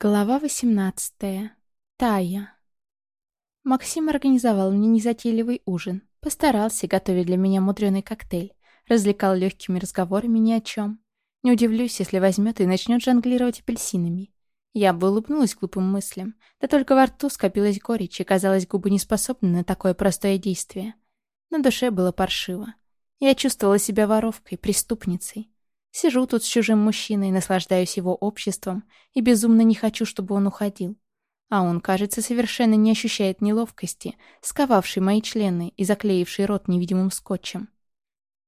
Глава 18. Тая. Максим организовал мне незатейливый ужин. Постарался, готовить для меня мудреный коктейль. Развлекал легкими разговорами ни о чем. Не удивлюсь, если возьмет и начнет жонглировать апельсинами. Я бы улыбнулась глупым мыслям. Да только во рту скопилась горечь, и, казалось, губы не способны на такое простое действие. На душе было паршиво. Я чувствовала себя воровкой, преступницей. Сижу тут с чужим мужчиной, наслаждаюсь его обществом и безумно не хочу, чтобы он уходил. А он, кажется, совершенно не ощущает неловкости, сковавший мои члены и заклеивший рот невидимым скотчем.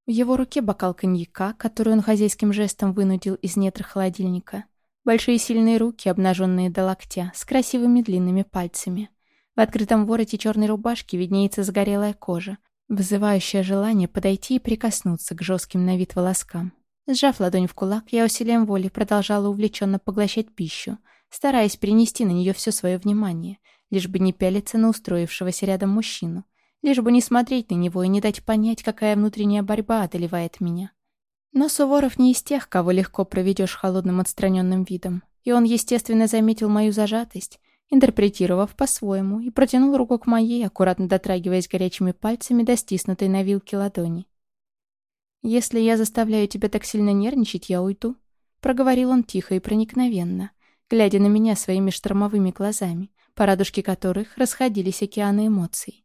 В его руке бокал коньяка, который он хозяйским жестом вынудил из недр холодильника. Большие сильные руки, обнаженные до локтя, с красивыми длинными пальцами. В открытом вороте черной рубашки виднеется загорелая кожа, вызывающая желание подойти и прикоснуться к жестким на вид волоскам. Сжав ладонь в кулак, я усилием воли продолжала увлеченно поглощать пищу, стараясь перенести на нее все свое внимание, лишь бы не пялиться на устроившегося рядом мужчину, лишь бы не смотреть на него и не дать понять, какая внутренняя борьба одолевает меня. Но Суворов не из тех, кого легко проведешь холодным отстраненным видом, и он, естественно, заметил мою зажатость, интерпретировав по-своему, и протянул руку к моей, аккуратно дотрагиваясь горячими пальцами до стиснутой на вилке ладони. «Если я заставляю тебя так сильно нервничать, я уйду», — проговорил он тихо и проникновенно, глядя на меня своими штормовыми глазами, по радужке которых расходились океаны эмоций.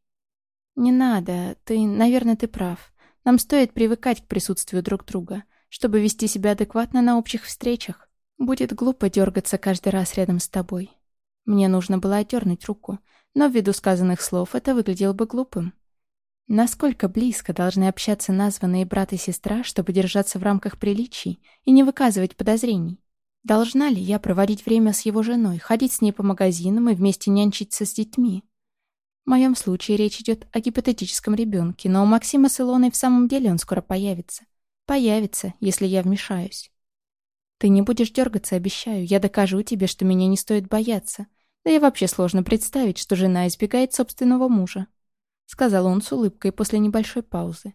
«Не надо, ты, наверное, ты прав. Нам стоит привыкать к присутствию друг друга, чтобы вести себя адекватно на общих встречах. Будет глупо дергаться каждый раз рядом с тобой. Мне нужно было отдернуть руку, но ввиду сказанных слов это выглядело бы глупым. Насколько близко должны общаться названные брат и сестра, чтобы держаться в рамках приличий и не выказывать подозрений? Должна ли я проводить время с его женой, ходить с ней по магазинам и вместе нянчиться с детьми? В моем случае речь идет о гипотетическом ребенке, но у Максима с Илоной в самом деле он скоро появится. Появится, если я вмешаюсь. Ты не будешь дергаться, обещаю. Я докажу тебе, что меня не стоит бояться. Да и вообще сложно представить, что жена избегает собственного мужа. — сказал он с улыбкой после небольшой паузы.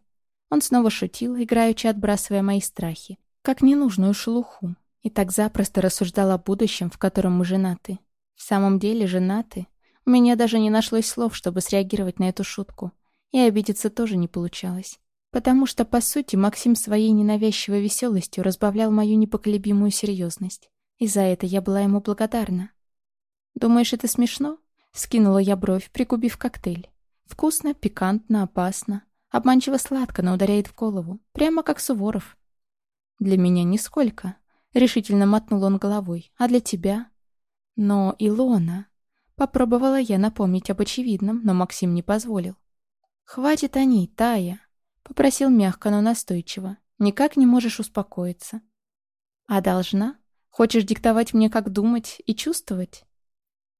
Он снова шутил, играючи отбрасывая мои страхи, как ненужную шелуху, и так запросто рассуждал о будущем, в котором мы женаты. В самом деле женаты. У меня даже не нашлось слов, чтобы среагировать на эту шутку. И обидеться тоже не получалось. Потому что, по сути, Максим своей ненавязчивой веселостью разбавлял мою непоколебимую серьезность. И за это я была ему благодарна. «Думаешь, это смешно?» — скинула я бровь, пригубив коктейль. Вкусно, пикантно, опасно. Обманчиво сладко, но ударяет в голову. Прямо как Суворов. Для меня нисколько. Решительно мотнул он головой. А для тебя? Но Илона... Попробовала я напомнить об очевидном, но Максим не позволил. «Хватит о ней, Тая», — попросил мягко, но настойчиво. «Никак не можешь успокоиться». «А должна? Хочешь диктовать мне, как думать и чувствовать?»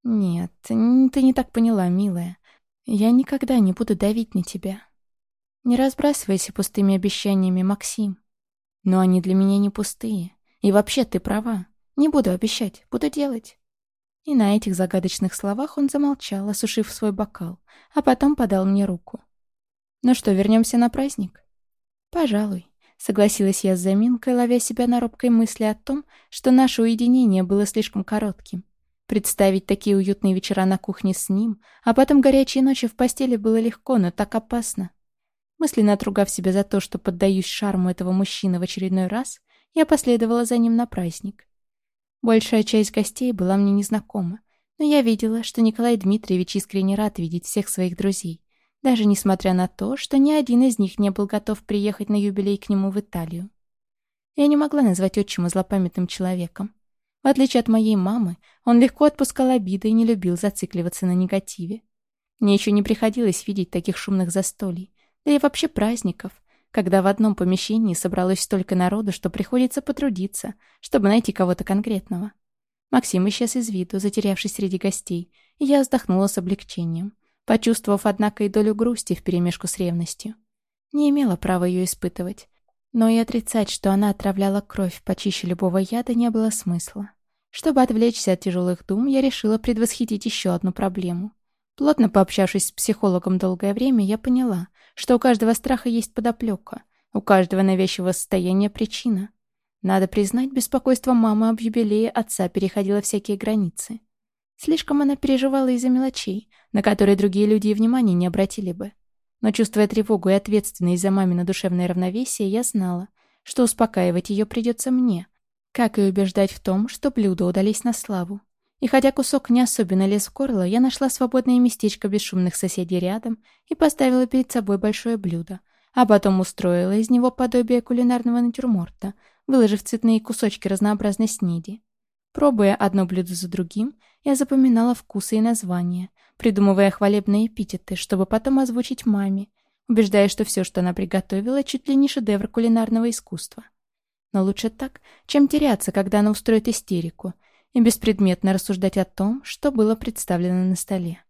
«Нет, ты не так поняла, милая. Я никогда не буду давить на тебя. Не разбрасывайся пустыми обещаниями, Максим. Но они для меня не пустые. И вообще ты права. Не буду обещать, буду делать. И на этих загадочных словах он замолчал, осушив свой бокал, а потом подал мне руку. «Ну что, вернемся на праздник?» «Пожалуй», — согласилась я с заминкой, ловя себя на робкой мысли о том, что наше уединение было слишком коротким. Представить такие уютные вечера на кухне с ним, а потом горячие ночи в постели было легко, но так опасно. Мысленно отругав себя за то, что поддаюсь шарму этого мужчины в очередной раз, я последовала за ним на праздник. Большая часть гостей была мне незнакома, но я видела, что Николай Дмитриевич искренне рад видеть всех своих друзей, даже несмотря на то, что ни один из них не был готов приехать на юбилей к нему в Италию. Я не могла назвать отчима злопамятным человеком. В отличие от моей мамы, он легко отпускал обиды и не любил зацикливаться на негативе. Мне еще не приходилось видеть таких шумных застолий, да и вообще праздников, когда в одном помещении собралось столько народу, что приходится потрудиться, чтобы найти кого-то конкретного. Максим исчез из виду, затерявшись среди гостей, и я вздохнула с облегчением, почувствовав, однако, и долю грусти вперемешку с ревностью. Не имела права ее испытывать, но и отрицать, что она отравляла кровь почище любого яда, не было смысла. Чтобы отвлечься от тяжелых дум, я решила предвосхитить еще одну проблему. Плотно пообщавшись с психологом долгое время, я поняла, что у каждого страха есть подоплека, у каждого навязчивого состояния причина. Надо признать, беспокойство мамы об юбилее отца переходило всякие границы. Слишком она переживала из-за мелочей, на которые другие люди и внимания не обратили бы. Но чувствуя тревогу и ответственность за мамино душевное равновесие, я знала, что успокаивать ее придется мне, как и убеждать в том, что блюда удались на славу. И хотя кусок не особенно лез в горло, я нашла свободное местечко без шумных соседей рядом и поставила перед собой большое блюдо, а потом устроила из него подобие кулинарного натюрморта, выложив цветные кусочки разнообразной снеди. Пробуя одно блюдо за другим, я запоминала вкусы и названия, придумывая хвалебные эпитеты, чтобы потом озвучить маме, убеждая, что все, что она приготовила, чуть ли не шедевр кулинарного искусства. Но лучше так, чем теряться, когда она устроит истерику, и беспредметно рассуждать о том, что было представлено на столе.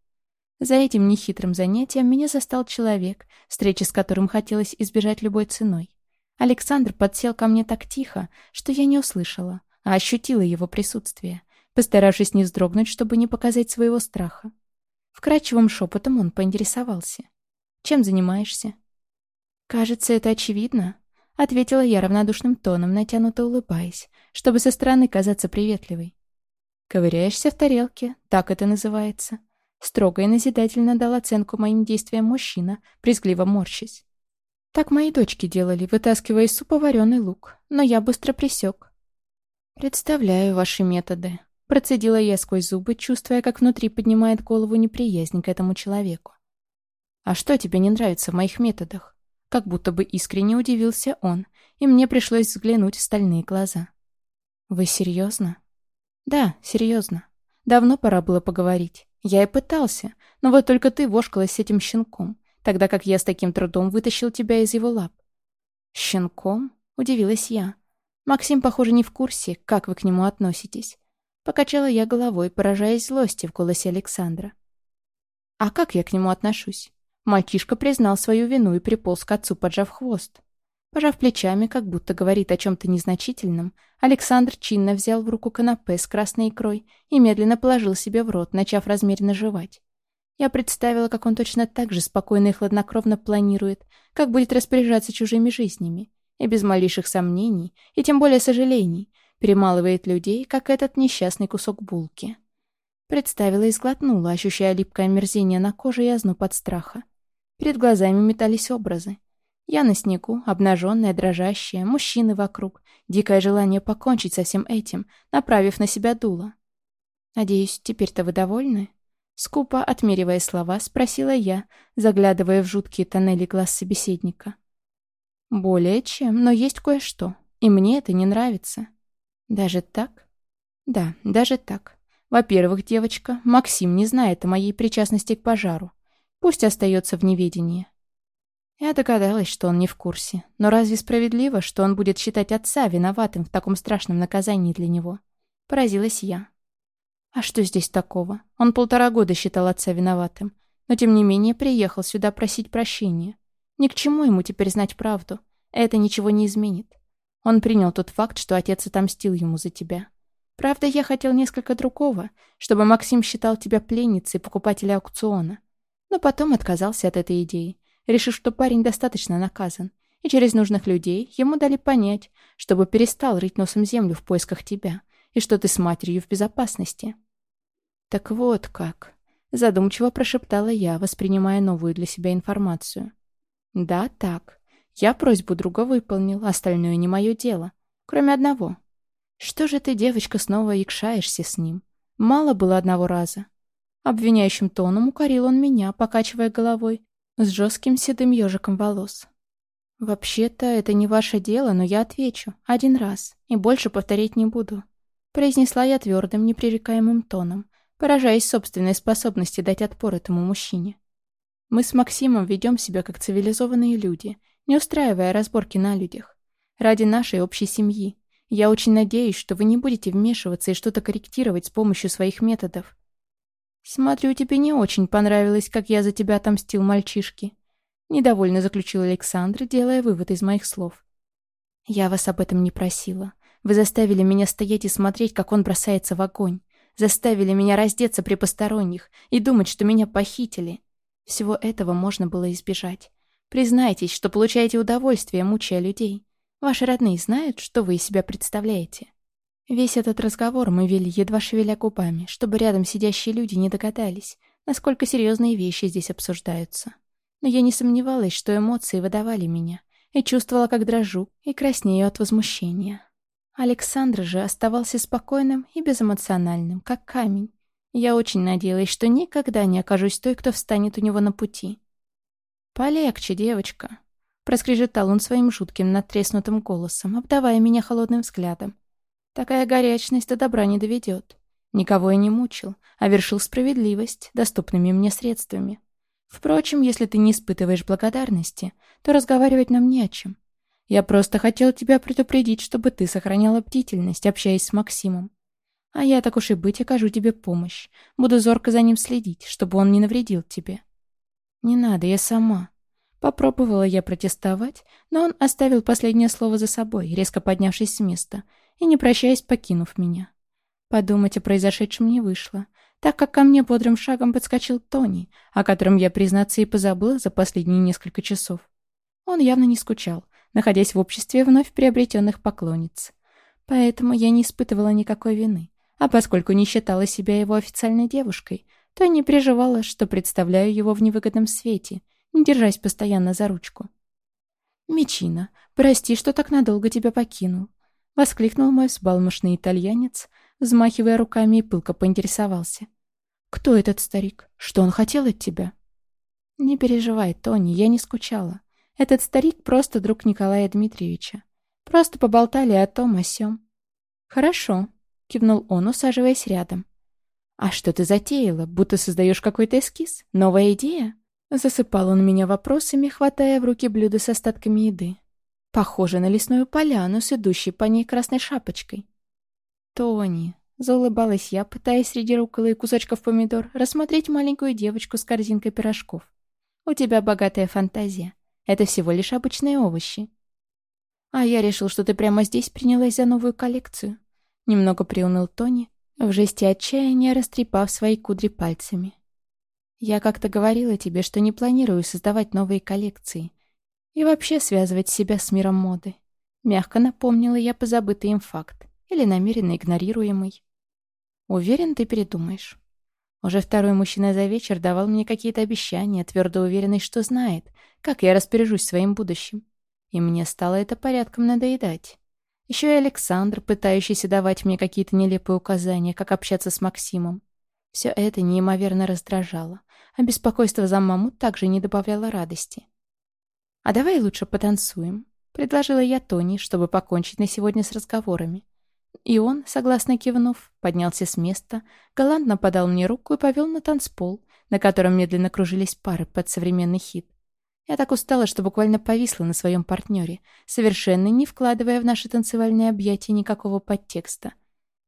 За этим нехитрым занятием меня застал человек, встречи с которым хотелось избежать любой ценой. Александр подсел ко мне так тихо, что я не услышала, а ощутила его присутствие, постаравшись не вздрогнуть, чтобы не показать своего страха. Вкрадчивым шепотом он поинтересовался. «Чем занимаешься?» «Кажется, это очевидно», — ответила я равнодушным тоном, натянуто улыбаясь, чтобы со стороны казаться приветливой. «Ковыряешься в тарелке, так это называется». Строго и назидательно дал оценку моим действиям мужчина, брезгливо морщись. Так мои дочки делали, вытаскивая из супа вареный лук, но я быстро присек. «Представляю ваши методы», — процедила я сквозь зубы, чувствуя, как внутри поднимает голову неприязнь к этому человеку. «А что тебе не нравится в моих методах?» Как будто бы искренне удивился он, и мне пришлось взглянуть в стальные глаза. «Вы серьезно?» «Да, серьезно. Давно пора было поговорить. Я и пытался, но вот только ты вошкалась с этим щенком тогда как я с таким трудом вытащил тебя из его лап. «Щенком?» — удивилась я. «Максим, похоже, не в курсе, как вы к нему относитесь». Покачала я головой, поражаясь злости в голосе Александра. «А как я к нему отношусь?» Мальчишка признал свою вину и приполз к отцу, поджав хвост. Пожав плечами, как будто говорит о чем-то незначительном, Александр чинно взял в руку канапе с красной икрой и медленно положил себе в рот, начав размеренно жевать. Я представила, как он точно так же спокойно и хладнокровно планирует, как будет распоряжаться чужими жизнями, и без малейших сомнений, и тем более сожалений, перемалывает людей, как этот несчастный кусок булки. Представила и сглотнула, ощущая липкое мерзение на коже и озноб от страха. Перед глазами метались образы. Я на снегу, обнаженная, дрожащая, мужчины вокруг, дикое желание покончить со всем этим, направив на себя дуло. «Надеюсь, теперь-то вы довольны?» Скупо отмеривая слова, спросила я, заглядывая в жуткие тоннели глаз собеседника. «Более чем, но есть кое-что, и мне это не нравится». «Даже так?» «Да, даже так. Во-первых, девочка, Максим не знает о моей причастности к пожару. Пусть остается в неведении». Я догадалась, что он не в курсе. Но разве справедливо, что он будет считать отца виноватым в таком страшном наказании для него? Поразилась я. А что здесь такого? Он полтора года считал отца виноватым, но тем не менее приехал сюда просить прощения. Ни к чему ему теперь знать правду. Это ничего не изменит. Он принял тот факт, что отец отомстил ему за тебя. Правда, я хотел несколько другого, чтобы Максим считал тебя пленницей покупателя аукциона. Но потом отказался от этой идеи, решив, что парень достаточно наказан, и через нужных людей ему дали понять, чтобы перестал рыть носом землю в поисках тебя, и что ты с матерью в безопасности». «Так вот как», — задумчиво прошептала я, воспринимая новую для себя информацию. «Да, так. Я просьбу друга выполнил, остальное не мое дело. Кроме одного. Что же ты, девочка, снова икшаешься с ним? Мало было одного раза». Обвиняющим тоном укорил он меня, покачивая головой, с жестким седым ежиком волос. «Вообще-то это не ваше дело, но я отвечу. Один раз. И больше повторить не буду произнесла я твердым, непререкаемым тоном, поражаясь собственной способности дать отпор этому мужчине. Мы с Максимом ведем себя как цивилизованные люди, не устраивая разборки на людях. Ради нашей общей семьи. Я очень надеюсь, что вы не будете вмешиваться и что-то корректировать с помощью своих методов. Смотрю, тебе не очень понравилось, как я за тебя отомстил мальчишке. Недовольно заключил Александр, делая вывод из моих слов. Я вас об этом не просила. Вы заставили меня стоять и смотреть, как он бросается в огонь. Заставили меня раздеться при посторонних и думать, что меня похитили. Всего этого можно было избежать. Признайтесь, что получаете удовольствие, мучая людей. Ваши родные знают, что вы из себя представляете?» Весь этот разговор мы вели, едва шевеля губами, чтобы рядом сидящие люди не догадались, насколько серьезные вещи здесь обсуждаются. Но я не сомневалась, что эмоции выдавали меня, и чувствовала, как дрожу и краснею от возмущения. Александр же оставался спокойным и безэмоциональным, как камень. Я очень надеялась, что никогда не окажусь той, кто встанет у него на пути. «Полегче, девочка», — проскрежетал он своим жутким надтреснутым голосом, обдавая меня холодным взглядом. «Такая горячность до добра не доведет. Никого я не мучил, а вершил справедливость доступными мне средствами. Впрочем, если ты не испытываешь благодарности, то разговаривать нам не о чем. Я просто хотел тебя предупредить, чтобы ты сохраняла бдительность, общаясь с Максимом. А я, так уж и быть, окажу тебе помощь. Буду зорко за ним следить, чтобы он не навредил тебе. Не надо, я сама. Попробовала я протестовать, но он оставил последнее слово за собой, резко поднявшись с места и, не прощаясь, покинув меня. Подумать о произошедшем не вышло, так как ко мне бодрым шагом подскочил Тони, о котором я, признаться, и позабыла за последние несколько часов. Он явно не скучал, находясь в обществе вновь приобретенных поклонниц. Поэтому я не испытывала никакой вины, а поскольку не считала себя его официальной девушкой, то не переживала, что представляю его в невыгодном свете, держась постоянно за ручку. «Мечина, прости, что так надолго тебя покинул», — воскликнул мой взбалмошный итальянец, взмахивая руками и пылко поинтересовался. «Кто этот старик? Что он хотел от тебя?» «Не переживай, Тони, я не скучала. Этот старик просто друг Николая Дмитриевича. Просто поболтали о том, о сём». «Хорошо», — кивнул он, усаживаясь рядом. «А что ты затеяла? Будто создаешь какой-то эскиз? Новая идея?» Засыпал он меня вопросами, хватая в руки блюдо с остатками еды. Похоже на лесную поляну с идущей по ней красной шапочкой. «Тони», — заулыбалась я, пытаясь среди рукола и кусочков помидор рассмотреть маленькую девочку с корзинкой пирожков. «У тебя богатая фантазия. Это всего лишь обычные овощи». «А я решил, что ты прямо здесь принялась за новую коллекцию». Немного приуныл Тони, в жесте отчаяния растрепав свои кудри пальцами. «Я как-то говорила тебе, что не планирую создавать новые коллекции и вообще связывать себя с миром моды». Мягко напомнила я позабытый им факт или намеренно игнорируемый. Уверен, ты передумаешь. Уже второй мужчина за вечер давал мне какие-то обещания, твердо уверенный, что знает, как я распоряжусь своим будущим. И мне стало это порядком надоедать. Еще и Александр, пытающийся давать мне какие-то нелепые указания, как общаться с Максимом. Все это неимоверно раздражало, а беспокойство за маму также не добавляло радости. «А давай лучше потанцуем», — предложила я Тони, чтобы покончить на сегодня с разговорами. И он, согласно кивнув, поднялся с места, галантно подал мне руку и повел на танцпол, на котором медленно кружились пары под современный хит. Я так устала, что буквально повисла на своем партнере, совершенно не вкладывая в наши танцевальные объятия никакого подтекста.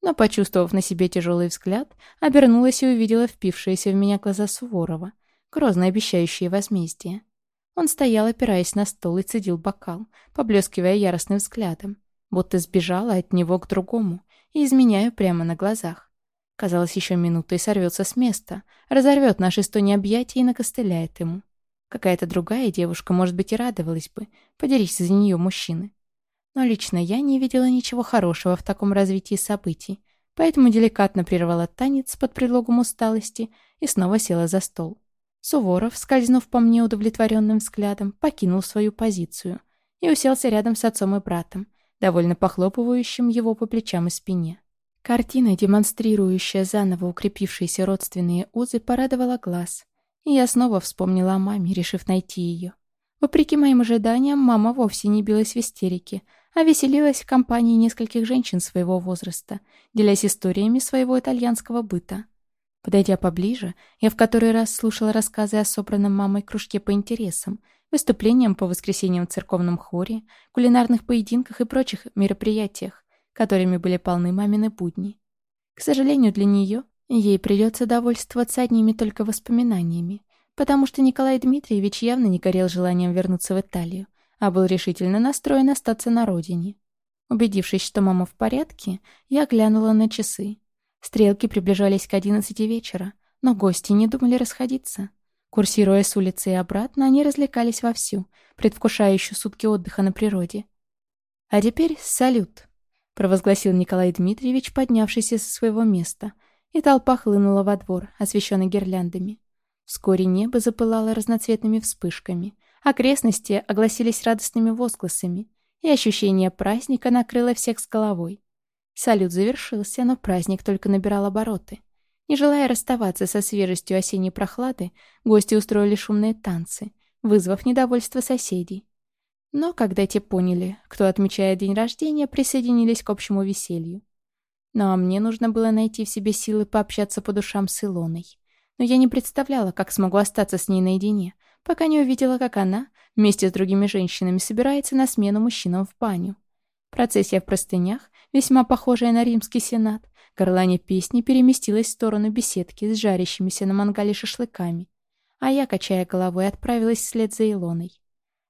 Но, почувствовав на себе тяжелый взгляд, обернулась и увидела впившиеся в меня глаза Суворова, грозно обещающие возмездие. Он стоял, опираясь на стол, и цедил бокал, поблескивая яростным взглядом будто сбежала от него к другому и изменяю прямо на глазах. Казалось, еще минута и сорвется с места, разорвет наши сто объятия и накостыляет ему. Какая-то другая девушка, может быть, и радовалась бы, поделись за нее мужчины. Но лично я не видела ничего хорошего в таком развитии событий, поэтому деликатно прервала танец под предлогом усталости и снова села за стол. Суворов, скользнув по мне удовлетворенным взглядом, покинул свою позицию и уселся рядом с отцом и братом, довольно похлопывающим его по плечам и спине. Картина, демонстрирующая заново укрепившиеся родственные узы, порадовала глаз. И я снова вспомнила о маме, решив найти ее. Вопреки моим ожиданиям, мама вовсе не билась в истерике, а веселилась в компании нескольких женщин своего возраста, делясь историями своего итальянского быта. Подойдя поближе, я в который раз слушала рассказы о собранном мамой кружке по интересам, выступлениям по воскресеньям в церковном хоре, кулинарных поединках и прочих мероприятиях, которыми были полны мамины будни. К сожалению для нее, ей придется довольствоваться одними только воспоминаниями, потому что Николай Дмитриевич явно не горел желанием вернуться в Италию, а был решительно настроен остаться на родине. Убедившись, что мама в порядке, я глянула на часы. Стрелки приближались к одиннадцати вечера, но гости не думали расходиться. Курсируя с улицы и обратно, они развлекались вовсю, предвкушая еще сутки отдыха на природе. «А теперь салют», — провозгласил Николай Дмитриевич, поднявшийся со своего места, и толпа хлынула во двор, освещенный гирляндами. Вскоре небо запылало разноцветными вспышками, окрестности огласились радостными возгласами, и ощущение праздника накрыло всех с головой. Салют завершился, но праздник только набирал обороты. Не желая расставаться со свежестью осенней прохлады, гости устроили шумные танцы, вызвав недовольство соседей. Но когда те поняли, кто отмечает день рождения, присоединились к общему веселью. Ну а мне нужно было найти в себе силы пообщаться по душам с Илоной. Но я не представляла, как смогу остаться с ней наедине, пока не увидела, как она, вместе с другими женщинами, собирается на смену мужчинам в баню. Процессия в простынях, весьма похожая на римский сенат, горлане песни переместилась в сторону беседки с жарящимися на мангале шашлыками, а я, качая головой, отправилась вслед за Илоной.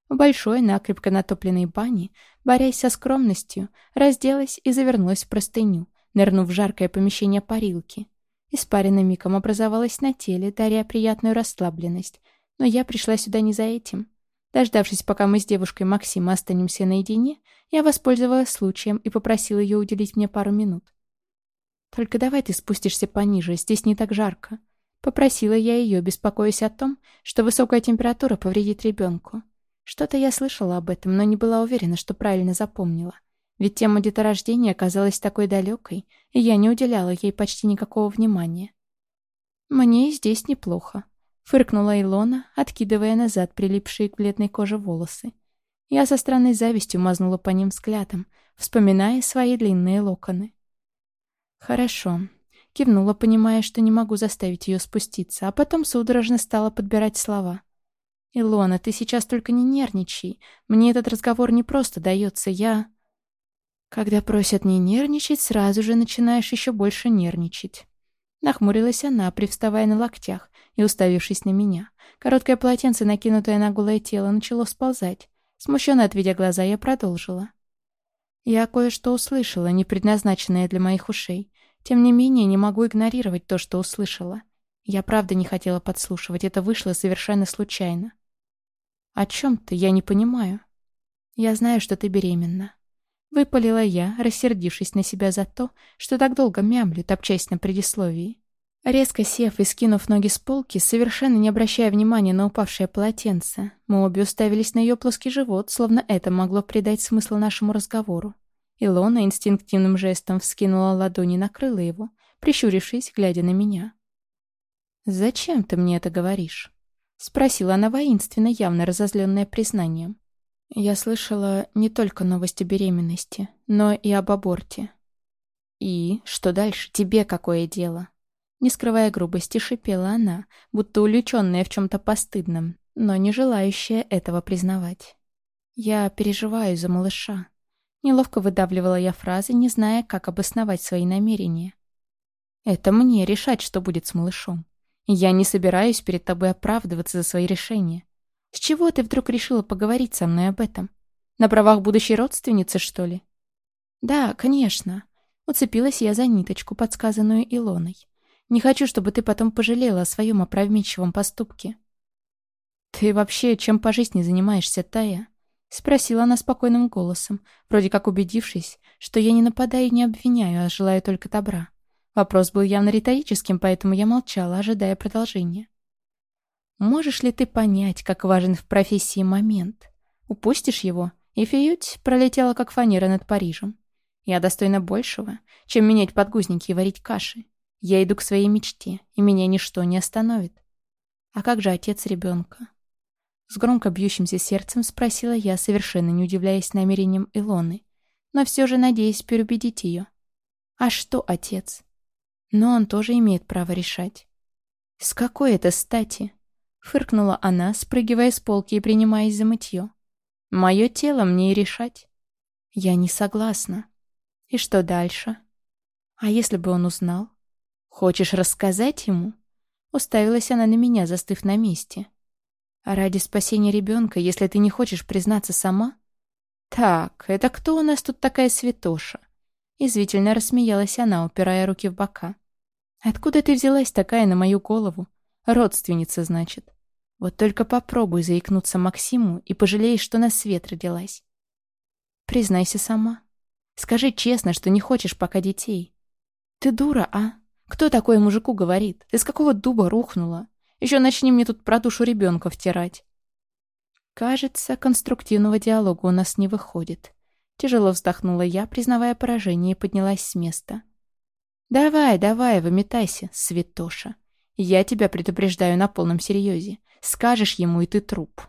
В большой, накрепко натопленной бане, борясь со скромностью, разделась и завернулась в простыню, нырнув в жаркое помещение парилки. Испарина миком образовалась на теле, даря приятную расслабленность, но я пришла сюда не за этим. Дождавшись, пока мы с девушкой Максима останемся наедине, я воспользовалась случаем и попросила ее уделить мне пару минут. «Только давай ты спустишься пониже, здесь не так жарко», Попросила я ее, беспокоясь о том, что высокая температура повредит ребенку. Что-то я слышала об этом, но не была уверена, что правильно запомнила. Ведь тема деторождения оказалась такой далекой, и я не уделяла ей почти никакого внимания. «Мне здесь неплохо», — фыркнула Илона, откидывая назад прилипшие к бледной коже волосы. Я со странной завистью мазнула по ним взглядом, вспоминая свои длинные локоны. «Хорошо», — кивнула, понимая, что не могу заставить ее спуститься, а потом судорожно стала подбирать слова. «Илона, ты сейчас только не нервничай. Мне этот разговор не просто дается, я...» Когда просят не нервничать, сразу же начинаешь еще больше нервничать. Нахмурилась она, привставая на локтях и уставившись на меня. Короткое полотенце, накинутое на голое тело, начало сползать. Смущенно отведя глаза, я продолжила. Я кое-что услышала, не предназначенное для моих ушей. Тем не менее, не могу игнорировать то, что услышала. Я правда не хотела подслушивать, это вышло совершенно случайно. «О чем ты? Я не понимаю». «Я знаю, что ты беременна». Выпалила я, рассердившись на себя за то, что так долго мямлю, топчась на предисловии. Резко сев и скинув ноги с полки, совершенно не обращая внимания на упавшее полотенце, мы обе уставились на ее плоский живот, словно это могло придать смысл нашему разговору. Илона инстинктивным жестом вскинула ладони и накрыла его, прищурившись, глядя на меня. «Зачем ты мне это говоришь?» — спросила она воинственно, явно разозленная признанием. Я слышала не только новости беременности, но и об аборте. «И? Что дальше? Тебе какое дело?» Не скрывая грубости, шипела она, будто увлеченная в чем-то постыдном, но не желающая этого признавать. «Я переживаю за малыша». Неловко выдавливала я фразы, не зная, как обосновать свои намерения. «Это мне решать, что будет с малышом. Я не собираюсь перед тобой оправдываться за свои решения. С чего ты вдруг решила поговорить со мной об этом? На правах будущей родственницы, что ли?» «Да, конечно». Уцепилась я за ниточку, подсказанную Илоной. Не хочу, чтобы ты потом пожалела о своем опрометчивом поступке». «Ты вообще чем по жизни занимаешься, Тая?» — спросила она спокойным голосом, вроде как убедившись, что я не нападаю и не обвиняю, а желаю только добра. Вопрос был явно риторическим, поэтому я молчала, ожидая продолжения. «Можешь ли ты понять, как важен в профессии момент? Упустишь его, и фиють пролетела, как фанера над Парижем. Я достойна большего, чем менять подгузники и варить каши. Я иду к своей мечте, и меня ничто не остановит. А как же отец ребенка? С громко бьющимся сердцем спросила я, совершенно не удивляясь намерениям Илоны, но все же надеясь переубедить ее. А что отец? Но он тоже имеет право решать. С какой это стати? Фыркнула она, спрыгивая с полки и принимаясь за мытье. Мое тело мне и решать. Я не согласна. И что дальше? А если бы он узнал? «Хочешь рассказать ему?» Уставилась она на меня, застыв на месте. «А ради спасения ребенка, если ты не хочешь признаться сама?» «Так, это кто у нас тут такая святоша?» Извительно рассмеялась она, упирая руки в бока. «Откуда ты взялась такая на мою голову? Родственница, значит. Вот только попробуй заикнуться Максиму и пожалеешь, что на свет родилась». Признайся сама. Скажи честно, что не хочешь пока детей. Ты дура, а? Кто такое мужику говорит? Ты с какого дуба рухнула? Еще начни мне тут про душу ребенка втирать. Кажется, конструктивного диалога у нас не выходит. Тяжело вздохнула я, признавая поражение, и поднялась с места. «Давай, давай, выметайся, святоша. Я тебя предупреждаю на полном серьезе. Скажешь ему, и ты труп».